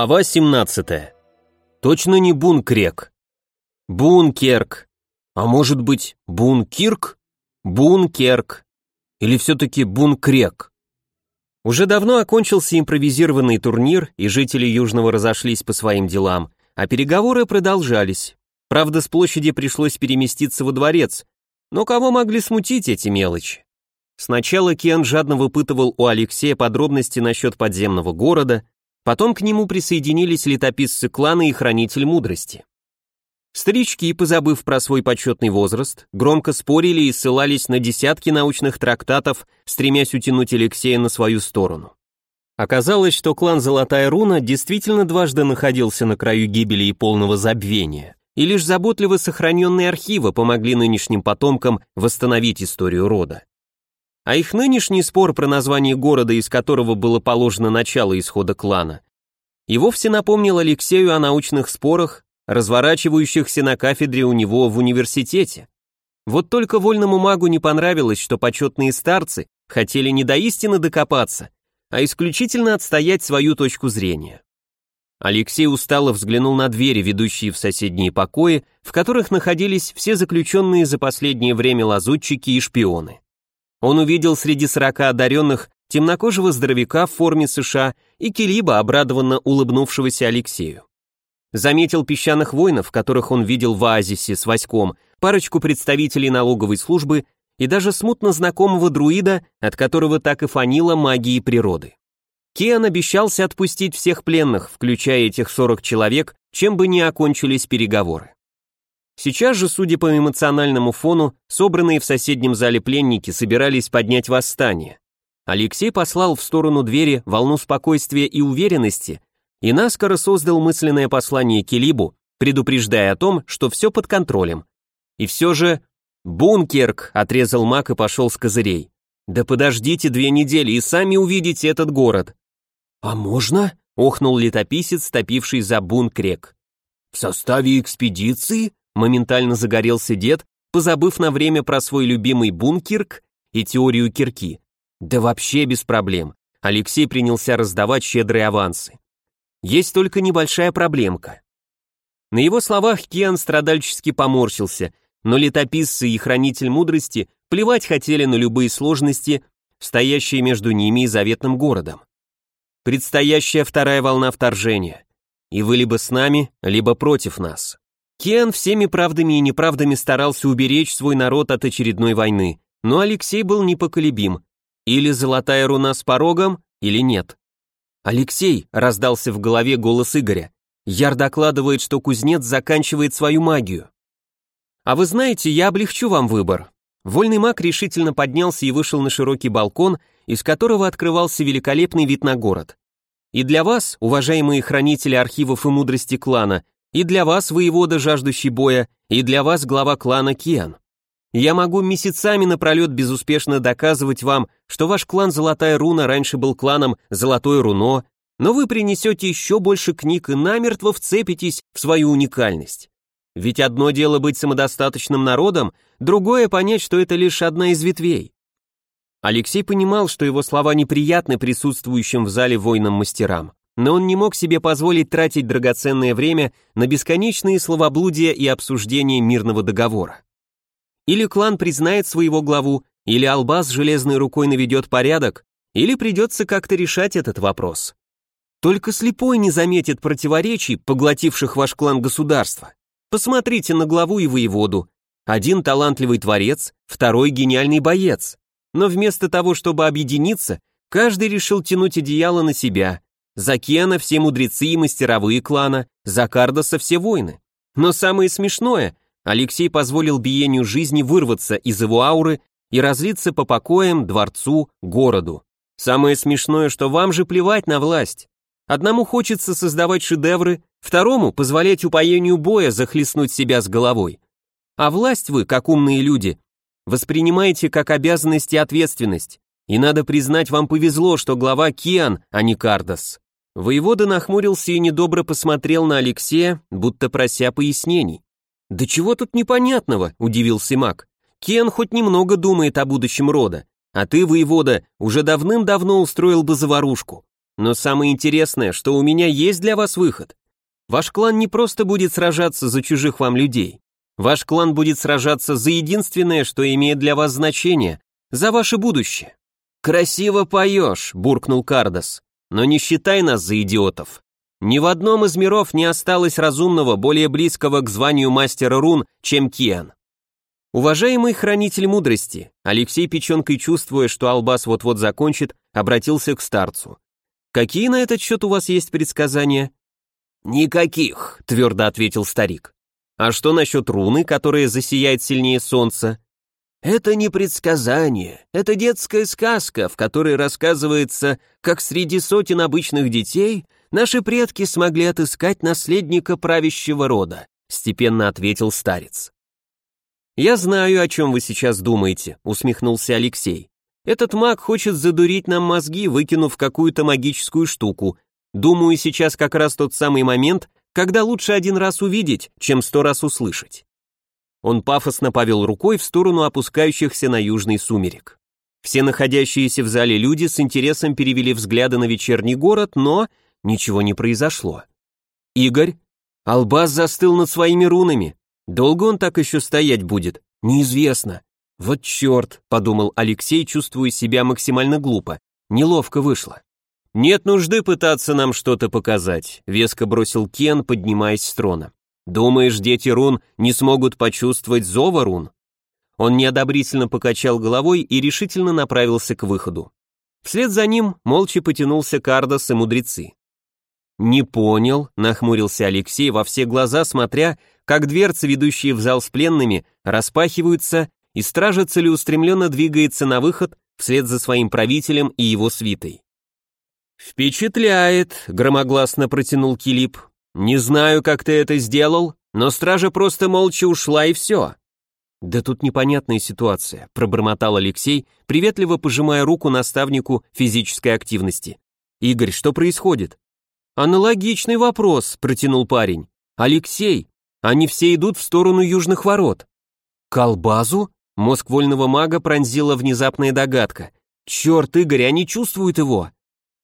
Глава 17. Точно не Бункрек. Бункерк. А может быть, Бункирк? Бункерк. Или все-таки Бункрек? Уже давно окончился импровизированный турнир, и жители Южного разошлись по своим делам, а переговоры продолжались. Правда, с площади пришлось переместиться во дворец, но кого могли смутить эти мелочи? Сначала Кен жадно выпытывал у Алексея подробности насчет подземного города, потом к нему присоединились летописцы клана и хранитель мудрости. Старички, позабыв про свой почетный возраст, громко спорили и ссылались на десятки научных трактатов, стремясь утянуть Алексея на свою сторону. Оказалось, что клан Золотая Руна действительно дважды находился на краю гибели и полного забвения, и лишь заботливо сохраненные архивы помогли нынешним потомкам восстановить историю рода. А их нынешний спор про название города, из которого было положено начало исхода клана, и вовсе напомнил Алексею о научных спорах, разворачивающихся на кафедре у него в университете. Вот только вольному магу не понравилось, что почетные старцы хотели не до истины докопаться, а исключительно отстоять свою точку зрения. Алексей устало взглянул на двери, ведущие в соседние покои, в которых находились все заключенные за последнее время лазутчики и шпионы. Он увидел среди сорока одаренных темнокожего здоровяка в форме США и Килиба, обрадованно улыбнувшегося Алексею. Заметил песчаных воинов, которых он видел в оазисе с Васьком, парочку представителей налоговой службы и даже смутно знакомого друида, от которого так и фанило магии природы. Киан обещался отпустить всех пленных, включая этих 40 человек, чем бы ни окончились переговоры. Сейчас же, судя по эмоциональному фону, собранные в соседнем зале пленники собирались поднять восстание. Алексей послал в сторону двери волну спокойствия и уверенности и наскоро создал мысленное послание Келибу, предупреждая о том, что все под контролем. И все же... «Бункерк!» — отрезал маг и пошел с козырей. «Да подождите две недели и сами увидите этот город». «А можно?» — охнул летописец, топивший за Бункрек. «В составе экспедиции?» Моментально загорелся дед, позабыв на время про свой любимый бункерк и теорию кирки. Да вообще без проблем. Алексей принялся раздавать щедрые авансы. Есть только небольшая проблемка. На его словах Киан страдальчески поморщился, но летописцы и хранитель мудрости плевать хотели на любые сложности, стоящие между ними и заветным городом. Предстоящая вторая волна вторжения. И вы либо с нами, либо против нас. Кен всеми правдами и неправдами старался уберечь свой народ от очередной войны, но Алексей был непоколебим. Или золотая руна с порогом, или нет. «Алексей!» — раздался в голове голос Игоря. «Яр докладывает, что кузнец заканчивает свою магию». «А вы знаете, я облегчу вам выбор». Вольный маг решительно поднялся и вышел на широкий балкон, из которого открывался великолепный вид на город. И для вас, уважаемые хранители архивов и мудрости клана, и для вас, воевода, жаждущий боя, и для вас, глава клана Киан. Я могу месяцами напролет безуспешно доказывать вам, что ваш клан Золотая Руна раньше был кланом Золотое Руно, но вы принесете еще больше книг и намертво вцепитесь в свою уникальность. Ведь одно дело быть самодостаточным народом, другое понять, что это лишь одна из ветвей. Алексей понимал, что его слова неприятны присутствующим в зале воинам-мастерам но он не мог себе позволить тратить драгоценное время на бесконечные словоблудия и обсуждение мирного договора. Или клан признает своего главу, или Албас железной рукой наведет порядок, или придется как-то решать этот вопрос. Только слепой не заметит противоречий, поглотивших ваш клан государства. Посмотрите на главу и воеводу. Один талантливый творец, второй гениальный боец. Но вместо того, чтобы объединиться, каждый решил тянуть одеяло на себя, за Кена все мудрецы и мастеровые клана, за Кардоса все воины. Но самое смешное, Алексей позволил биению жизни вырваться из его ауры и разлиться по покоям, дворцу, городу. Самое смешное, что вам же плевать на власть. Одному хочется создавать шедевры, второму позволять упоению боя захлестнуть себя с головой. А власть вы, как умные люди, воспринимаете как обязанность и ответственность. И надо признать, вам повезло, что глава Киан, а не Кардос. Воевода нахмурился и недобро посмотрел на Алексея, будто прося пояснений. «Да чего тут непонятного?» – удивился маг. «Кен хоть немного думает о будущем рода, а ты, воевода, уже давным-давно устроил бы заварушку. Но самое интересное, что у меня есть для вас выход. Ваш клан не просто будет сражаться за чужих вам людей. Ваш клан будет сражаться за единственное, что имеет для вас значение, за ваше будущее. Красиво поешь, буркнул Кардас, но не считай нас за идиотов. Ни в одном из миров не осталось разумного, более близкого к званию мастера рун, чем Киан. Уважаемый хранитель мудрости, Алексей печенкой чувствуя, что Албас вот-вот закончит, обратился к старцу. Какие на этот счет у вас есть предсказания? Никаких, твердо ответил старик. А что насчет руны, которая засияет сильнее солнца? Это не предсказание, это детская сказка, в которой рассказывается, как среди сотен обычных детей наши предки смогли отыскать наследника правящего рода», степенно ответил старец. «Я знаю, о чем вы сейчас думаете», усмехнулся Алексей. «Этот маг хочет задурить нам мозги, выкинув какую-то магическую штуку. Думаю, сейчас как раз тот самый момент, когда лучше один раз увидеть, чем сто раз услышать». Он пафосно повел рукой в сторону опускающихся на южный сумерек. Все находящиеся в зале люди с интересом перевели взгляды на вечерний город, но ничего не произошло. Игорь? Албас застыл над своими рунами. Долго он так еще стоять будет? Неизвестно. Вот черт, подумал Алексей, чувствуя себя максимально глупо. Неловко вышло. Нет нужды пытаться нам что-то показать, веско бросил Кен, поднимаясь с трона. Думаешь, дети рун не смогут почувствовать зова рун? Он неодобрительно покачал головой и решительно направился к выходу. Вслед за ним молча потянулся Кардос и мудрецы. «Не понял», — нахмурился Алексей во все глаза, смотря, как дверцы, ведущие в зал с пленными, распахиваются, и стража целеустремленно двигается на выход вслед за своим правителем и его свитой. «Впечатляет», — громогласно протянул Килип. «Не знаю, как ты это сделал, но стража просто молча ушла и все». «Да тут непонятная ситуация», — пробормотал Алексей, приветливо пожимая руку наставнику физической активности. «Игорь, что происходит?» «Аналогичный вопрос», — протянул парень. «Алексей, они все идут в сторону южных ворот». «Колбазу?» — мозг вольного мага пронзила внезапная догадка. «Черт, Игорь, они чувствуют его».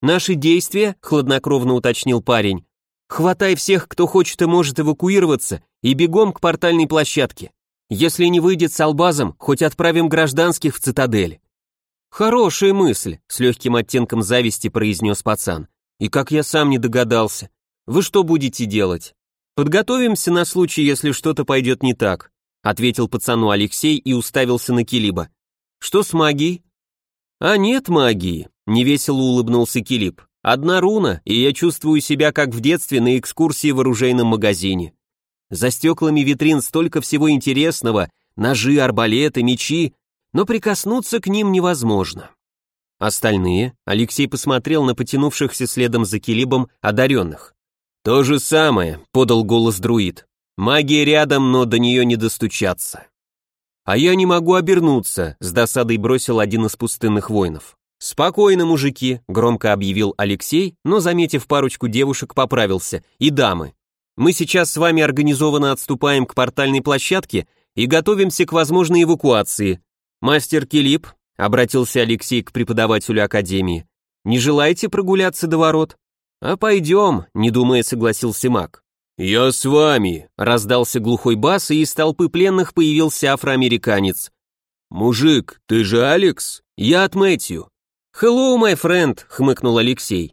«Наши действия», — хладнокровно уточнил парень. «Хватай всех, кто хочет и может эвакуироваться, и бегом к портальной площадке. Если не выйдет с Албазом, хоть отправим гражданских в цитадель». «Хорошая мысль», — с легким оттенком зависти произнес пацан. И как я сам не догадался. Вы что будете делать? Подготовимся на случай, если что-то пойдет не так, ответил пацану Алексей и уставился на Килиба. Что с магией? А нет магии, невесело улыбнулся Килиб. Одна руна, и я чувствую себя как в детстве на экскурсии в оружейном магазине. За стеклами витрин столько всего интересного, ножи, арбалеты, мечи, но прикоснуться к ним невозможно. Остальные, Алексей посмотрел на потянувшихся следом за Килибом одаренных. «То же самое», — подал голос друид. «Магия рядом, но до нее не достучаться». «А я не могу обернуться», — с досадой бросил один из пустынных воинов. «Спокойно, мужики», — громко объявил Алексей, но, заметив парочку девушек, поправился. «И дамы. Мы сейчас с вами организованно отступаем к портальной площадке и готовимся к возможной эвакуации. Мастер Килип, Обратился Алексей к преподавателю академии. «Не желаете прогуляться до ворот?» «А пойдем», — не думая согласился маг. «Я с вами», — раздался глухой бас, и из толпы пленных появился афроамериканец. «Мужик, ты же Алекс? Я от Мэтью». «Hello, my friend», — хмыкнул Алексей.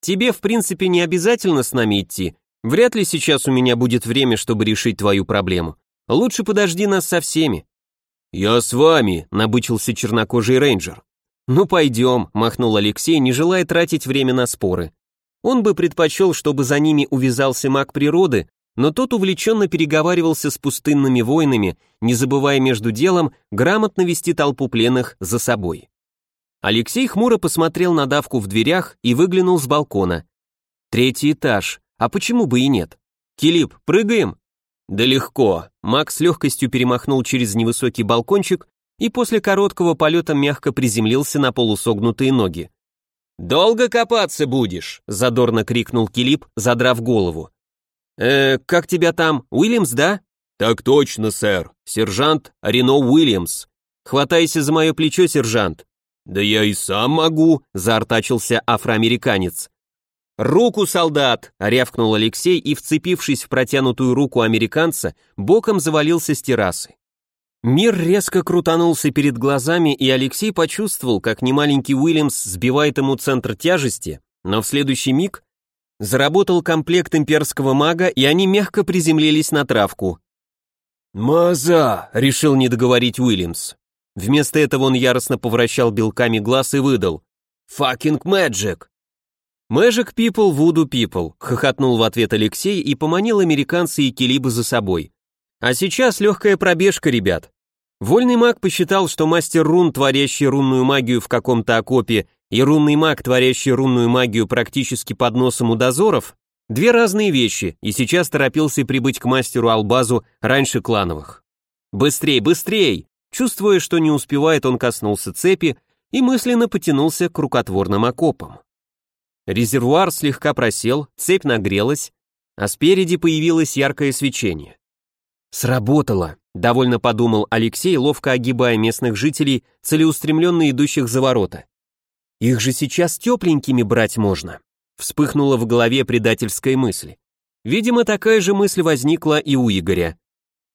«Тебе, в принципе, не обязательно с нами идти. Вряд ли сейчас у меня будет время, чтобы решить твою проблему. Лучше подожди нас со всеми. «Я с вами», — набычился чернокожий рейнджер. «Ну пойдем», — махнул Алексей, не желая тратить время на споры. Он бы предпочел, чтобы за ними увязался маг природы, но тот увлеченно переговаривался с пустынными воинами, не забывая между делом грамотно вести толпу пленных за собой. Алексей хмуро посмотрел на давку в дверях и выглянул с балкона. Третий этаж, а почему бы и нет? «Килип, прыгаем?» Да легко. Макс с легкостью перемахнул через невысокий балкончик и после короткого полета мягко приземлился на полусогнутые ноги. «Долго копаться будешь?» – задорно крикнул Килип, задрав голову. «Э, как тебя там, Уильямс, да?» «Так точно, сэр. Сержант Рено Уильямс. Хватайся за мое плечо, сержант». «Да я и сам могу», — заортачился афроамериканец. «Руку, солдат!» — рявкнул Алексей и, вцепившись в протянутую руку американца, боком завалился с террасы. Мир резко крутанулся перед глазами, и Алексей почувствовал, как немаленький Уильямс сбивает ему центр тяжести, но в следующий миг заработал комплект имперского мага, и они мягко приземлились на травку. «Маза!» — решил не договорить Уильямс. Вместо этого он яростно повращал белками глаз и выдал. «Факинг мэджик!» «Magic people, voodoo people», — хохотнул в ответ Алексей и поманил американца и Килиба за собой. «А сейчас легкая пробежка, ребят». Вольный маг посчитал, что мастер рун, творящий рунную магию в каком-то окопе, и рунный маг, творящий рунную магию практически под носом у дозоров, две разные вещи, и сейчас торопился прибыть к мастеру Албазу раньше клановых. «Быстрей, быстрей!» Чувствуя, что не успевает, он коснулся цепи и мысленно потянулся к рукотворным окопам. Резервуар слегка просел, цепь нагрелась, а спереди появилось яркое свечение. «Сработало», — довольно подумал Алексей, ловко огибая местных жителей, целеустремленно идущих за ворота. «Их же сейчас тепленькими брать можно», — вспыхнула в голове предательская мысль. Видимо, такая же мысль возникла и у Игоря.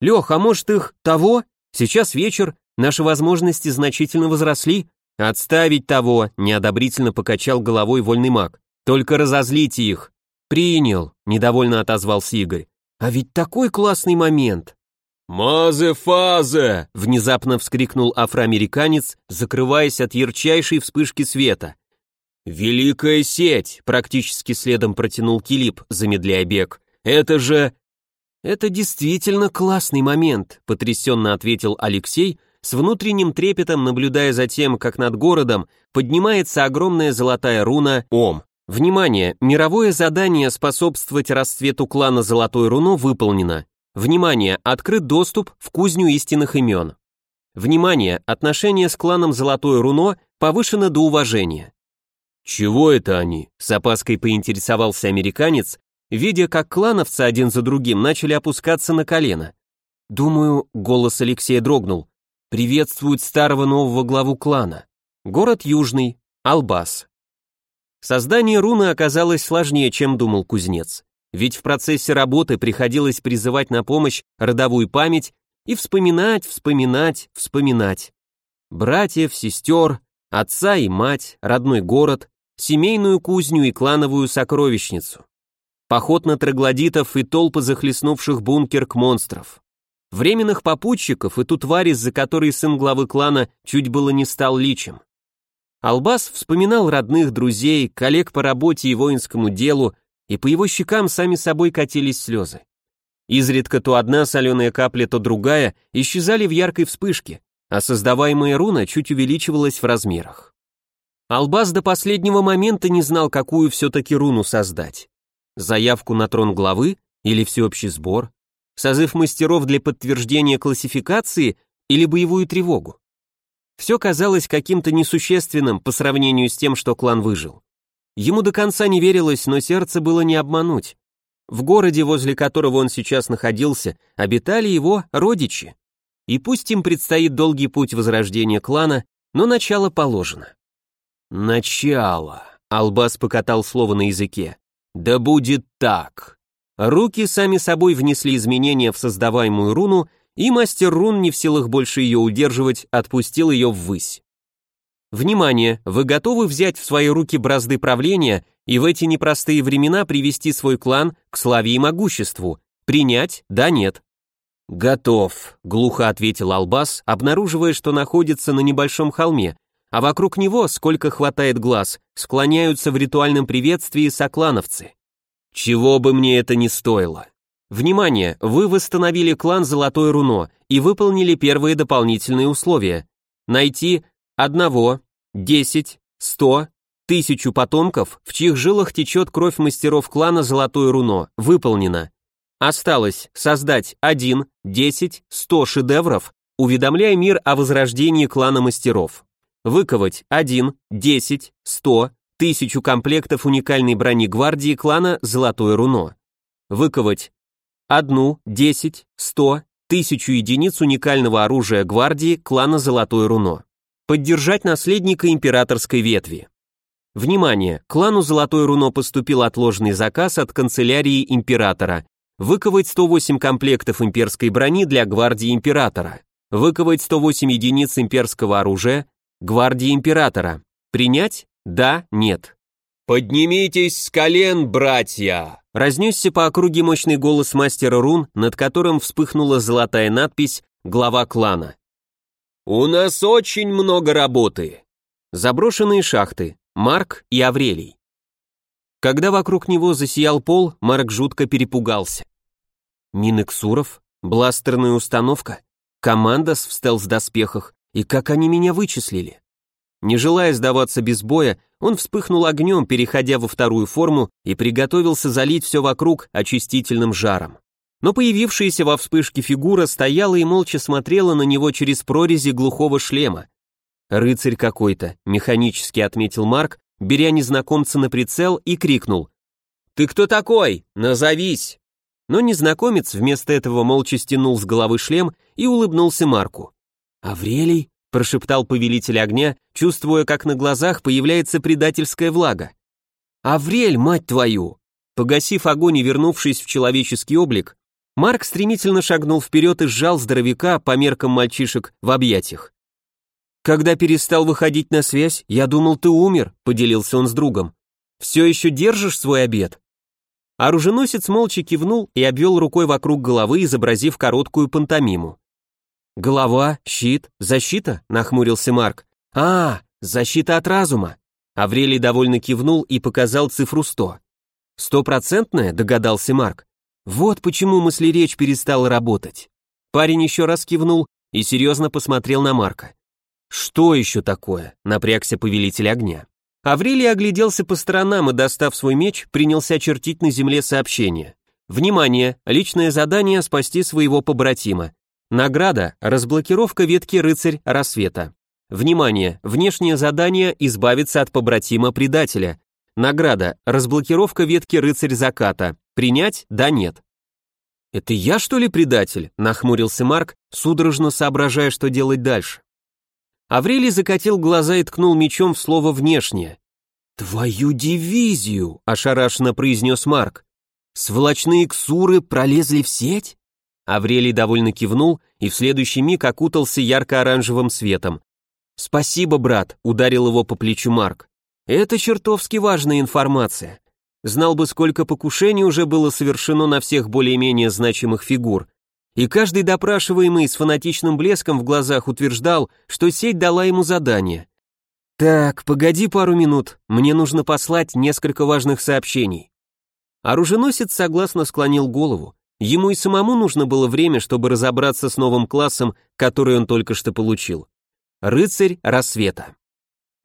«Лех, а может их того? Сейчас вечер, наши возможности значительно возросли, «Отставить того!» — неодобрительно покачал головой вольный маг. «Только разозлите их!» «Принял!» — недовольно отозвался Игорь. «А ведь такой классный момент!» «Мазе-фазе!» — внезапно вскрикнул афроамериканец, закрываясь от ярчайшей вспышки света. «Великая сеть!» — практически следом протянул Килип, замедляя бег. «Это же...» «Это действительно классный момент», — потрясенно ответил Алексей, с внутренним трепетом наблюдая за тем, как над городом поднимается огромная золотая руна Ом. Внимание, мировое задание способствовать расцвету клана Золотой Руно выполнено. Внимание, открыт доступ в кузню истинных имен. Внимание, отношение с кланом Золотое Руно повышено до уважения. «Чего это они?» — с опаской поинтересовался американец, видя, как клановцы один за другим начали опускаться на колено. «Думаю», — голос Алексея дрогнул, приветствуют старого нового главу клана. Город Южный, Албас. Создание руны оказалось сложнее, чем думал кузнец. Ведь в процессе работы приходилось призывать на помощь родовую память и вспоминать, вспоминать, вспоминать. Братьев, сестер, отца и мать, родной город, семейную кузню и клановую сокровищницу. Поход на троглодитов и толпы захлестнувших бункер к монстров временных попутчиков и ту тварь, из-за которой сын главы клана чуть было не стал личем. Албас вспоминал родных, друзей, коллег по работе и воинскому делу, и по его щекам сами собой катились слезы. Изредка то одна соленая капля, то другая исчезали в яркой вспышке, а создаваемая руна чуть увеличивалась в размерах. Албас до последнего момента не знал, какую все-таки руну создать. Заявку на трон главы или всеобщий сбор, созыв мастеров для подтверждения классификации или боевую тревогу. Все казалось каким-то несущественным по сравнению с тем, что клан выжил. Ему до конца не верилось, но сердце было не обмануть. В городе, возле которого он сейчас находился, обитали его родичи. И пусть им предстоит долгий путь возрождения клана, но начало положено. «Начало», — Албас покатал слово на языке. «Да будет так». Руки сами собой внесли изменения в создаваемую руну, и мастер рун, не в силах больше ее удерживать, отпустил ее ввысь. Внимание! Вы готовы взять в свои руки бразды правления и в эти непростые времена привести свой клан к славе и могуществу? Принять? Да, нет. «Готов», — глухо ответил Албас, обнаруживая, что находится на небольшом холме, а вокруг него, сколько хватает глаз, склоняются в ритуальном приветствии соклановцы. Чего бы мне это ни стоило. Внимание, вы восстановили клан Золотое Руно и выполнили первые дополнительные условия. Найти одного, десять, сто, тысячу потомков, в чьих жилах течет кровь мастеров клана Золотое Руно. Выполнено. Осталось создать один, десять, сто шедевров, уведомляя мир о возрождении клана мастеров. Выковать один, десять, сто, тысячу комплектов уникальной брони гвардии клана Золотое Руно. Выковать одну, десять, сто, тысячу единиц уникального оружия гвардии клана Золотое Руно. Поддержать наследника императорской ветви. Внимание! Клану Золотое Руно поступил отложенный заказ от канцелярии императора. Выковать 108 комплектов имперской брони для гвардии императора. Выковать 108 единиц имперского оружия, гвардии императора. Принять? Да, нет. «Поднимитесь с колен, братья!» Разнесся по округе мощный голос мастера рун, над которым вспыхнула золотая надпись «Глава клана». «У нас очень много работы!» Заброшенные шахты, Марк и Аврелий. Когда вокруг него засиял пол, Марк жутко перепугался. Мины Ксуров, бластерная установка, командос в стелс-доспехах, и как они меня вычислили? Не желая сдаваться без боя, он вспыхнул огнем, переходя во вторую форму, и приготовился залить все вокруг очистительным жаром. Но появившаяся во вспышке фигура стояла и молча смотрела на него через прорези глухого шлема. «Рыцарь какой-то», — механически отметил Марк, беря незнакомца на прицел и крикнул. «Ты кто такой? Назовись!» Но незнакомец вместо этого молча стянул с головы шлем и улыбнулся Марку. «Аврелий?» прошептал повелитель огня, чувствуя, как на глазах появляется предательская влага. «Аврель, мать твою!» Погасив огонь и вернувшись в человеческий облик, Марк стремительно шагнул вперед и сжал здоровяка по меркам мальчишек в объятиях. «Когда перестал выходить на связь, я думал, ты умер», — поделился он с другом. «Все еще держишь свой обед?» Оруженосец молча кивнул и обвел рукой вокруг головы, изобразив короткую пантомиму. «Голова, щит, защита?» — нахмурился Марк. «А, защита от разума!» Аврелий довольно кивнул и показал цифру сто. «Стопроцентная?» — догадался Марк. «Вот почему мыслеречь перестала работать». Парень еще раз кивнул и серьезно посмотрел на Марка. «Что еще такое?» — напрягся повелитель огня. Аврелий огляделся по сторонам и, достав свой меч, принялся чертить на земле сообщение. «Внимание! Личное задание спасти своего побратима. Награда – разблокировка ветки «Рыцарь рассвета». Внимание! Внешнее задание – избавиться от побратима-предателя. Награда – разблокировка ветки «Рыцарь заката». Принять? Да, нет. «Это я, что ли, предатель?» – нахмурился Марк, судорожно соображая, что делать дальше. Аврелий закатил глаза и ткнул мечом в слово «внешнее». «Твою дивизию!» – ошарашенно произнес Марк. «Сволочные ксуры пролезли в сеть?» Аврелий довольно кивнул и в следующий миг окутался ярко-оранжевым светом. «Спасибо, брат», — ударил его по плечу Марк. «Это чертовски важная информация. Знал бы, сколько покушений уже было совершено на всех более-менее значимых фигур. И каждый допрашиваемый с фанатичным блеском в глазах утверждал, что сеть дала ему задание. «Так, погоди пару минут, мне нужно послать несколько важных сообщений». Оруженосец согласно склонил голову, Ему и самому нужно было время, чтобы разобраться с новым классом, который он только что получил. Рыцарь рассвета.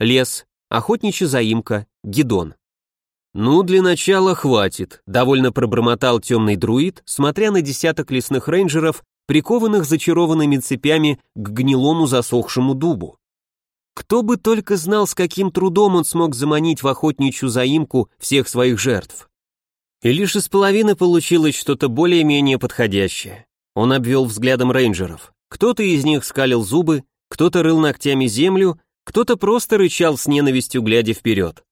Лес, охотничья заимка, гидон. «Ну, для начала хватит», — довольно пробормотал темный друид, смотря на десяток лесных рейнджеров, прикованных зачарованными цепями к гнилому засохшему дубу. Кто бы только знал, с каким трудом он смог заманить в охотничью заимку всех своих жертв. И лишь из половины получилось что-то более-менее подходящее. Он обвел взглядом рейнджеров. Кто-то из них скалил зубы, кто-то рыл ногтями землю, кто-то просто рычал с ненавистью, глядя вперед.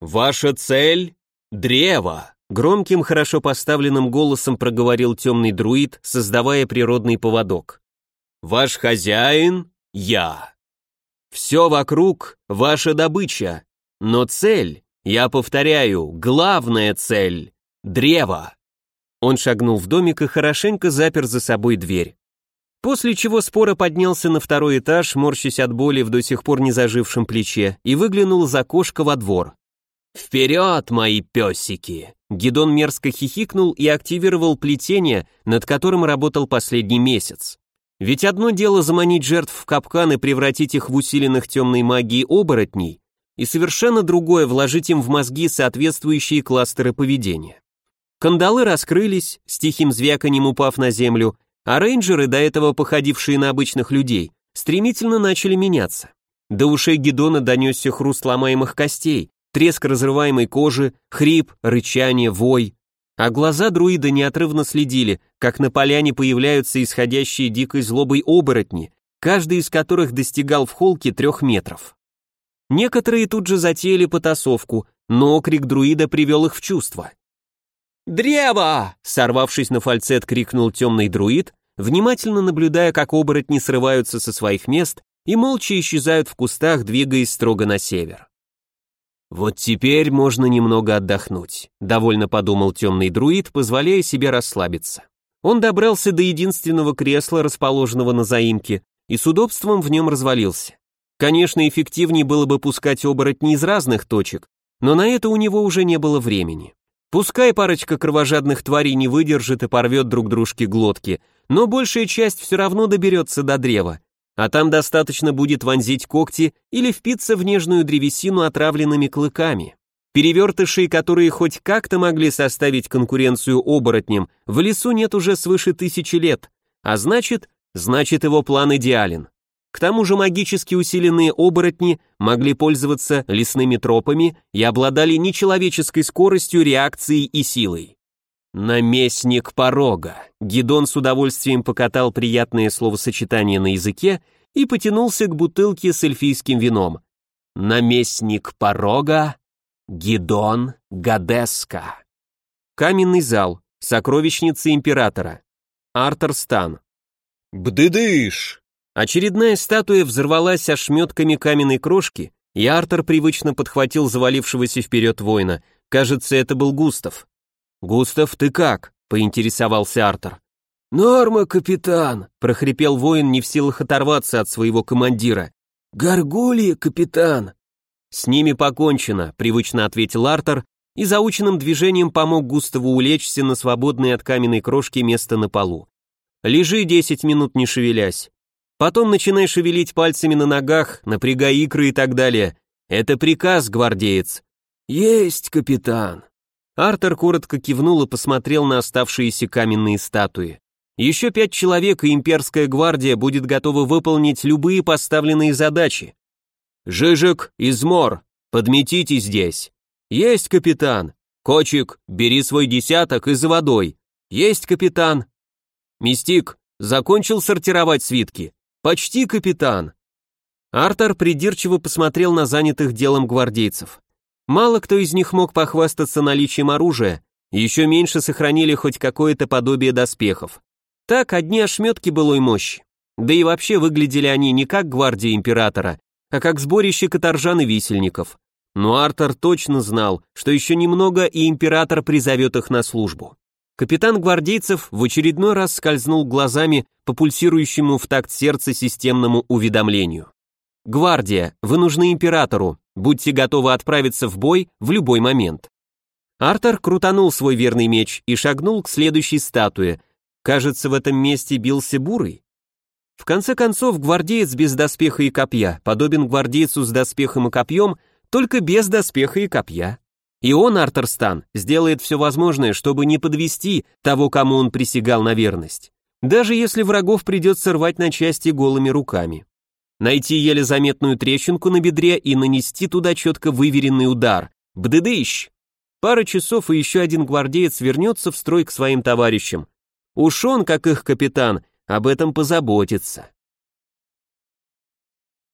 «Ваша цель — древо!» Громким, хорошо поставленным голосом проговорил темный друид, создавая природный поводок. «Ваш хозяин — я. Все вокруг — ваша добыча, но цель я повторяю, главная цель — древо. Он шагнул в домик и хорошенько запер за собой дверь. После чего спора поднялся на второй этаж, морщась от боли в до сих пор не зажившем плече, и выглянул за окошко во двор. «Вперед, мои песики!» Гидон мерзко хихикнул и активировал плетение, над которым работал последний месяц. Ведь одно дело заманить жертв в капкан и превратить их в усиленных темной магией оборотней, и совершенно другое вложить им в мозги соответствующие кластеры поведения. Кандалы раскрылись, с тихим звяканием упав на землю, а рейнджеры, до этого походившие на обычных людей, стремительно начали меняться. До ушей Гедона донесся хруст ломаемых костей, треск разрываемой кожи, хрип, рычание, вой. А глаза друида неотрывно следили, как на поляне появляются исходящие дикой злобой оборотни, каждый из которых достигал в холке трех метров. Некоторые тут же затеяли потасовку, но крик друида привел их в чувство. «Древо!» — сорвавшись на фальцет, крикнул темный друид, внимательно наблюдая, как оборотни срываются со своих мест и молча исчезают в кустах, двигаясь строго на север. «Вот теперь можно немного отдохнуть», — довольно подумал темный друид, позволяя себе расслабиться. Он добрался до единственного кресла, расположенного на заимке, и с удобством в нем развалился. Конечно, эффективнее было бы пускать оборотни из разных точек, но на это у него уже не было времени. Пускай парочка кровожадных тварей не выдержит и порвет друг дружке глотки, но большая часть все равно доберется до древа, а там достаточно будет вонзить когти или впиться в нежную древесину отравленными клыками. Перевертышей, которые хоть как-то могли составить конкуренцию оборотням, в лесу нет уже свыше тысячи лет, а значит, значит его план идеален. К тому же магически усиленные оборотни могли пользоваться лесными тропами и обладали нечеловеческой скоростью, реакцией и силой. Наместник порога. Гидон с удовольствием покатал приятное словосочетание на языке и потянулся к бутылке с эльфийским вином. Наместник порога, Гидон Гадеска. Каменный зал, сокровищница императора. Артер Стан. «Бдыдыш!» Очередная статуя взорвалась ошметками каменной крошки, и Артер привычно подхватил завалившегося вперед воина. Кажется, это был Густав. «Густав, ты как?» — поинтересовался Артер. «Норма, капитан», — прохрипел воин, не в силах оторваться от своего командира. «Горгульи, капитан». «С ними покончено», — привычно ответил Артер и заученным движением помог Густаву улечься на свободное от каменной крошки место на полу. «Лежи десять минут, не шевелясь. Потом начинай шевелить пальцами на ногах, напрягай икры и так далее. Это приказ, гвардеец». «Есть, капитан». Артер коротко кивнул и посмотрел на оставшиеся каменные статуи. Еще пять человек, и имперская гвардия будет готова выполнить любые поставленные задачи. «Жижик, измор, подметите здесь». «Есть, капитан». «Кочек, бери свой десяток и за водой». «Есть, капитан». «Мистик, закончил сортировать свитки». «Почти, капитан». Артер придирчиво посмотрел на занятых делом гвардейцев. Мало кто из них мог похвастаться наличием оружия, еще меньше сохранили хоть какое-то подобие доспехов. Так, одни ошметки былой мощи. Да и вообще выглядели они не как гвардия императора, а как сборище каторжан и висельников. Но Артер точно знал, что еще немного и император призовет их на службу. Капитан гвардейцев в очередной раз скользнул глазами по пульсирующему в такт сердца системному уведомлению. «Гвардия, вы нужны императору, будьте готовы отправиться в бой в любой момент». Артер крутанул свой верный меч и шагнул к следующей статуе. Кажется, в этом месте бился бурый. В конце концов, гвардеец без доспеха и копья подобен гвардейцу с доспехом и копьем, только без доспеха и копья. И он, Артерстан, сделает все возможное, чтобы не подвести того, кому он присягал на верность. Даже если врагов придется рвать на части голыми руками. Найти еле заметную трещинку на бедре и нанести туда четко выверенный удар. Бдыдыщ! Пара часов и еще один гвардеец вернется в строй к своим товарищам. Уж он, как их капитан, об этом позаботится.